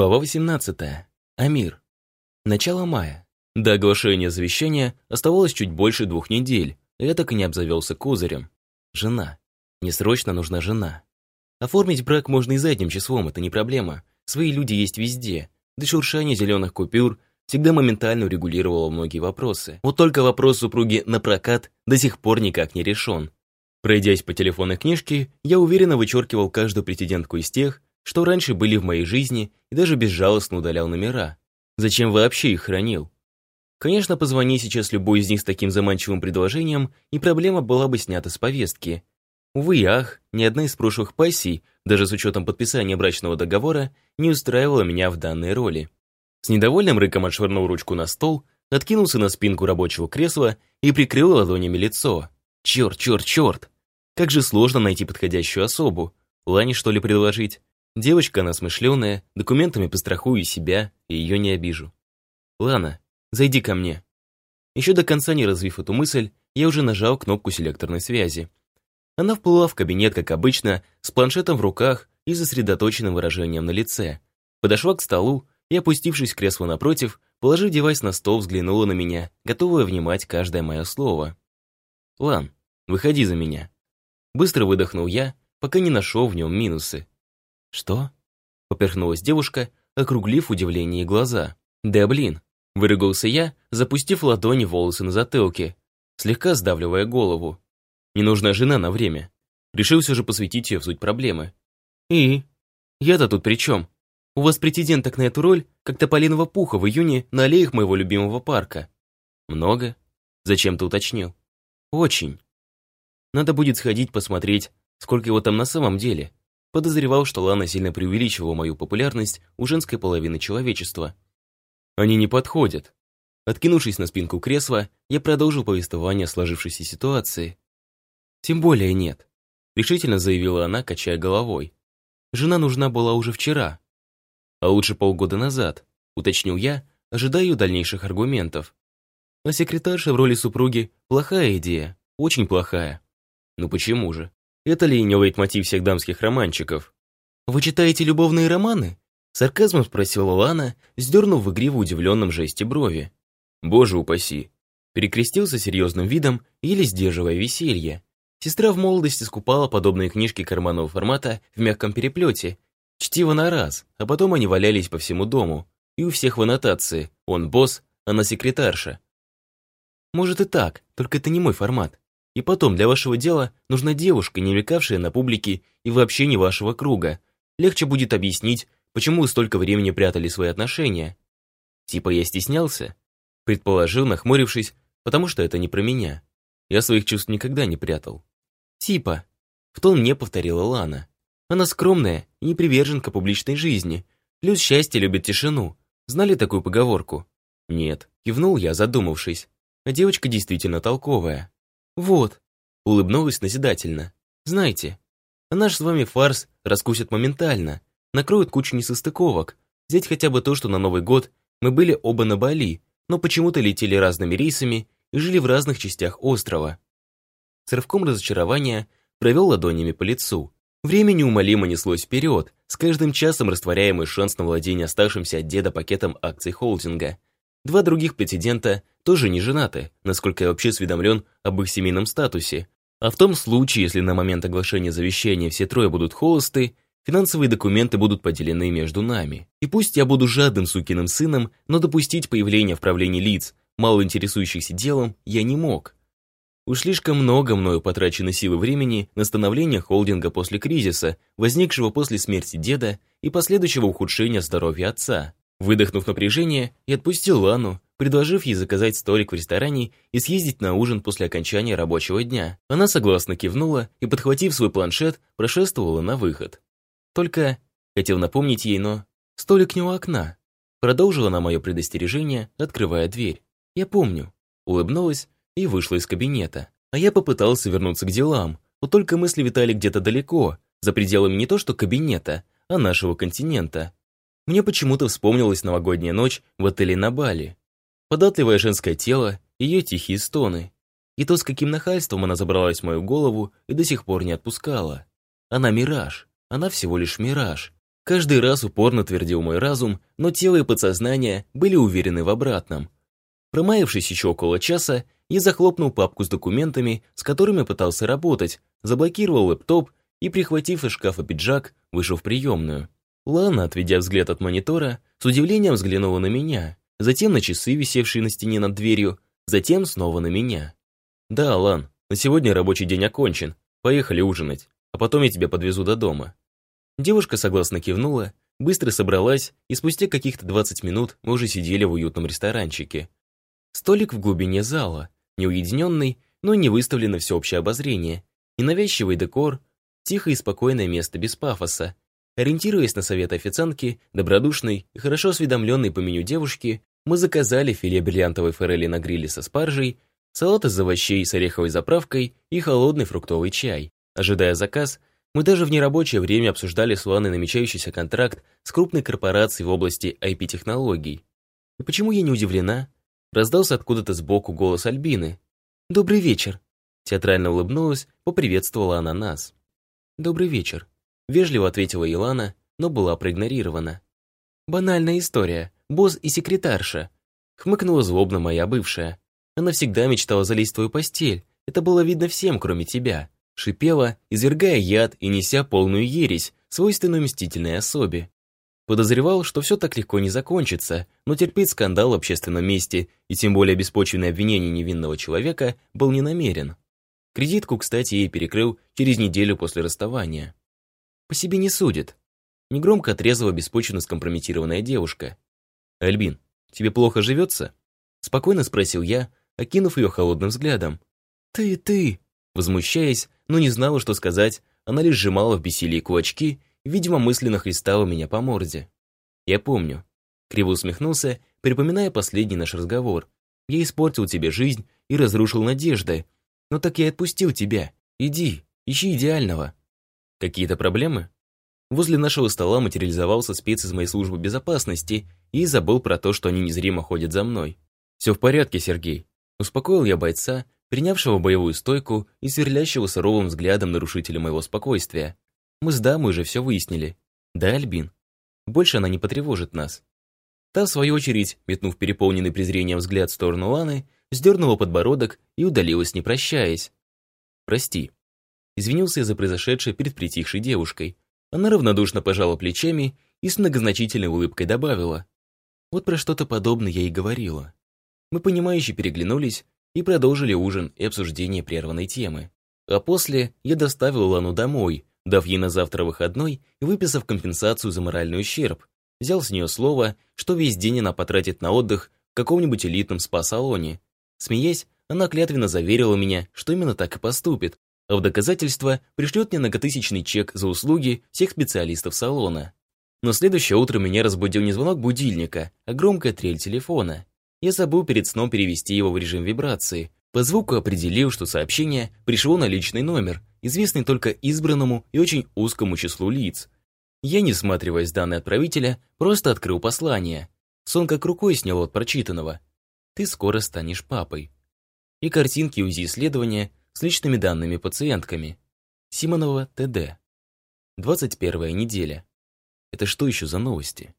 Глава 18. Амир. Начало мая. До оглашения завещания оставалось чуть больше двух недель, я так и не обзавелся козырем. Жена. Мне срочно нужна жена. Оформить брак можно и задним числом, это не проблема. Свои люди есть везде. Да шуршание зеленых купюр всегда моментально урегулировало многие вопросы. Вот только вопрос супруги на прокат до сих пор никак не решен. Пройдясь по телефонной книжке, я уверенно вычеркивал каждую претендентку из тех, что раньше были в моей жизни, и даже безжалостно удалял номера. Зачем вообще их хранил? Конечно, позвони сейчас любой из них с таким заманчивым предложением, и проблема была бы снята с повестки. Увы и ах, ни одна из прошлых пассий, даже с учетом подписания брачного договора, не устраивала меня в данной роли. С недовольным рыком отшвырнул ручку на стол, откинулся на спинку рабочего кресла и прикрыл ладонями лицо. Черт, черт, черт! Как же сложно найти подходящую особу. Лане, что ли, предложить? Девочка она смышленая, документами пострахую себя, и ее не обижу. Лана, зайди ко мне. Еще до конца не развив эту мысль, я уже нажал кнопку селекторной связи. Она вплыла в кабинет, как обычно, с планшетом в руках и сосредоточенным выражением на лице. Подошла к столу и, опустившись в кресло напротив, положив девайс на стол, взглянула на меня, готовая внимать каждое мое слово. «Лан, выходи за меня». Быстро выдохнул я, пока не нашел в нем минусы. «Что?» — поперхнулась девушка, округлив удивление глаза. «Да блин!» — выругался я, запустив ладони волосы на затылке, слегка сдавливая голову. «Не нужна жена на время. Решил все же посвятить ее в суть проблемы». «И? Я-то тут при чем? У вас претенденток на эту роль, как тополиного пуха в июне на аллеях моего любимого парка». «Много?» — зачем ты уточнил. «Очень. Надо будет сходить посмотреть, сколько его там на самом деле. Подозревал, что Лана сильно преувеличивала мою популярность у женской половины человечества. Они не подходят. Откинувшись на спинку кресла, я продолжил повествование о сложившейся ситуации. Тем более нет. Решительно заявила она, качая головой. Жена нужна была уже вчера. А лучше полгода назад, уточнил я, ожидая дальнейших аргументов. А секретарша в роли супруги – плохая идея, очень плохая. Ну почему же? Это ли не лейтмотив всех дамских романчиков? «Вы читаете любовные романы?» Сарказмом спросила Лана, сдернув в игре в удивленном жесте брови. «Боже упаси!» Перекрестился серьезным видом, еле сдерживая веселье. Сестра в молодости скупала подобные книжки карманного формата в мягком переплете. Чтиво на раз, а потом они валялись по всему дому. И у всех в аннотации «Он босс, она секретарша». Может и так, только это не мой формат. И потом, для вашего дела нужна девушка, не мелькавшая на публике и вообще не вашего круга. Легче будет объяснить, почему вы столько времени прятали свои отношения. Типа я стеснялся? Предположил, нахмурившись, потому что это не про меня. Я своих чувств никогда не прятал. Типа. В тон мне повторила Лана. Она скромная и не приверженка публичной жизни. Плюс счастье любит тишину. Знали такую поговорку? Нет. Кивнул я, задумавшись. А девочка действительно толковая. «Вот», — улыбнулась назидательно. «Знаете, наш с вами фарс раскусят моментально, накроют кучу несостыковок. Взять хотя бы то, что на Новый год мы были оба на Бали, но почему-то летели разными рейсами и жили в разных частях острова». С рывком разочарования провел ладонями по лицу. Время неумолимо неслось вперед, с каждым часом растворяя мой шанс на владение оставшимся от деда пакетом акций холдинга — Два других претендента тоже не женаты, насколько я вообще осведомлен об их семейном статусе. А в том случае, если на момент оглашения завещания все трое будут холосты, финансовые документы будут поделены между нами. И пусть я буду жадным сукиным сыном, но допустить появление в правлении лиц, мало интересующихся делом, я не мог. Уж слишком много мною потрачено силы времени на становление холдинга после кризиса, возникшего после смерти деда и последующего ухудшения здоровья отца. Выдохнув напряжение, я отпустил Лану, предложив ей заказать столик в ресторане и съездить на ужин после окончания рабочего дня. Она согласно кивнула и, подхватив свой планшет, прошествовала на выход. Только, хотел напомнить ей, но... Столик не у окна. Продолжила она мое предостережение, открывая дверь. Я помню. Улыбнулась и вышла из кабинета. А я попытался вернуться к делам, вот только мысли витали где-то далеко, за пределами не то что кабинета, а нашего континента. Мне почему-то вспомнилась новогодняя ночь в отеле на Бали. Податливое женское тело, ее тихие стоны. И то, с каким нахальством она забралась в мою голову и до сих пор не отпускала. Она мираж. Она всего лишь мираж. Каждый раз упорно твердил мой разум, но тело и подсознание были уверены в обратном. Промаявшись еще около часа, я захлопнул папку с документами, с которыми пытался работать, заблокировал лэптоп и, прихватив из шкафа пиджак, вышел в приемную. Лана, отведя взгляд от монитора, с удивлением взглянула на меня, затем на часы, висевшие на стене над дверью, затем снова на меня. «Да, Лан, на сегодня рабочий день окончен. Поехали ужинать, а потом я тебя подвезу до дома». Девушка согласно кивнула, быстро собралась, и спустя каких-то 20 минут мы уже сидели в уютном ресторанчике. Столик в глубине зала, неуединенный, но не выставлен на всеобщее обозрение, ненавязчивый декор, тихое и спокойное место без пафоса. Ориентируясь на совет официантки, добродушной и хорошо осведомленной по меню девушки, мы заказали филе бриллиантовой форели на гриле со спаржей, салат из овощей с ореховой заправкой и холодный фруктовый чай. Ожидая заказ, мы даже в нерабочее время обсуждали с Ланой намечающийся контракт с крупной корпорацией в области IP-технологий. И почему я не удивлена? Раздался откуда-то сбоку голос Альбины. «Добрый вечер!» Театрально улыбнулась, поприветствовала она нас. «Добрый вечер», — вежливо ответила Илана, но была проигнорирована. «Банальная история. Босс и секретарша». Хмыкнула злобно моя бывшая. Она всегда мечтала залезть в твою постель. Это было видно всем, кроме тебя. Шипела, извергая яд и неся полную ересь, свойственную мстительной особе. Подозревал, что все так легко не закончится, но терпеть скандал в общественном месте и тем более беспочвенное обвинение невинного человека был не намерен. Кредитку, кстати, ей перекрыл через неделю после расставания. По себе не судит. Негромко отрезала беспочвенно скомпрометированная девушка. «Альбин, тебе плохо живется?» Спокойно спросил я, окинув ее холодным взглядом. «Ты, ты!» Возмущаясь, но не знала, что сказать, она лишь сжимала в бессилии кулачки, видимо, мысленно хлестала меня по морде. «Я помню». Криво усмехнулся, припоминая последний наш разговор. «Я испортил тебе жизнь и разрушил надежды, «Ну так я отпустил тебя. Иди, ищи идеального». «Какие-то проблемы?» Возле нашего стола материализовался спец из моей службы безопасности и забыл про то, что они незримо ходят за мной. «Все в порядке, Сергей». Успокоил я бойца, принявшего боевую стойку и сверлящего суровым взглядом нарушителя моего спокойствия. Мы с дамой уже все выяснили. Да, Альбин? Больше она не потревожит нас. Та, в свою очередь, метнув переполненный презрением взгляд в сторону Ланы, сдернула подбородок и удалилась, не прощаясь. «Прости». Извинился за произошедшее перед притихшей девушкой. Она равнодушно пожала плечами и с многозначительной улыбкой добавила. Вот про что-то подобное я и говорила. Мы понимающе переглянулись и продолжили ужин и обсуждение прерванной темы. А после я доставил Лану домой, дав ей на завтра выходной и выписав компенсацию за моральный ущерб. Взял с нее слово, что весь день она потратит на отдых в каком-нибудь элитном спа-салоне, Смеясь, она клятвенно заверила меня, что именно так и поступит, а в доказательство пришлет мне многотысячный чек за услуги всех специалистов салона. Но следующее утро меня разбудил не звонок будильника, а громкая трель телефона. Я забыл перед сном перевести его в режим вибрации. По звуку определил, что сообщение пришло на личный номер, известный только избранному и очень узкому числу лиц. Я, не всматриваясь данные отправителя, просто открыл послание. Сон как рукой снял от прочитанного ты скоро станешь папой. И картинки УЗИ-исследования с личными данными пациентками. Симонова ТД. 21 неделя. Это что еще за новости?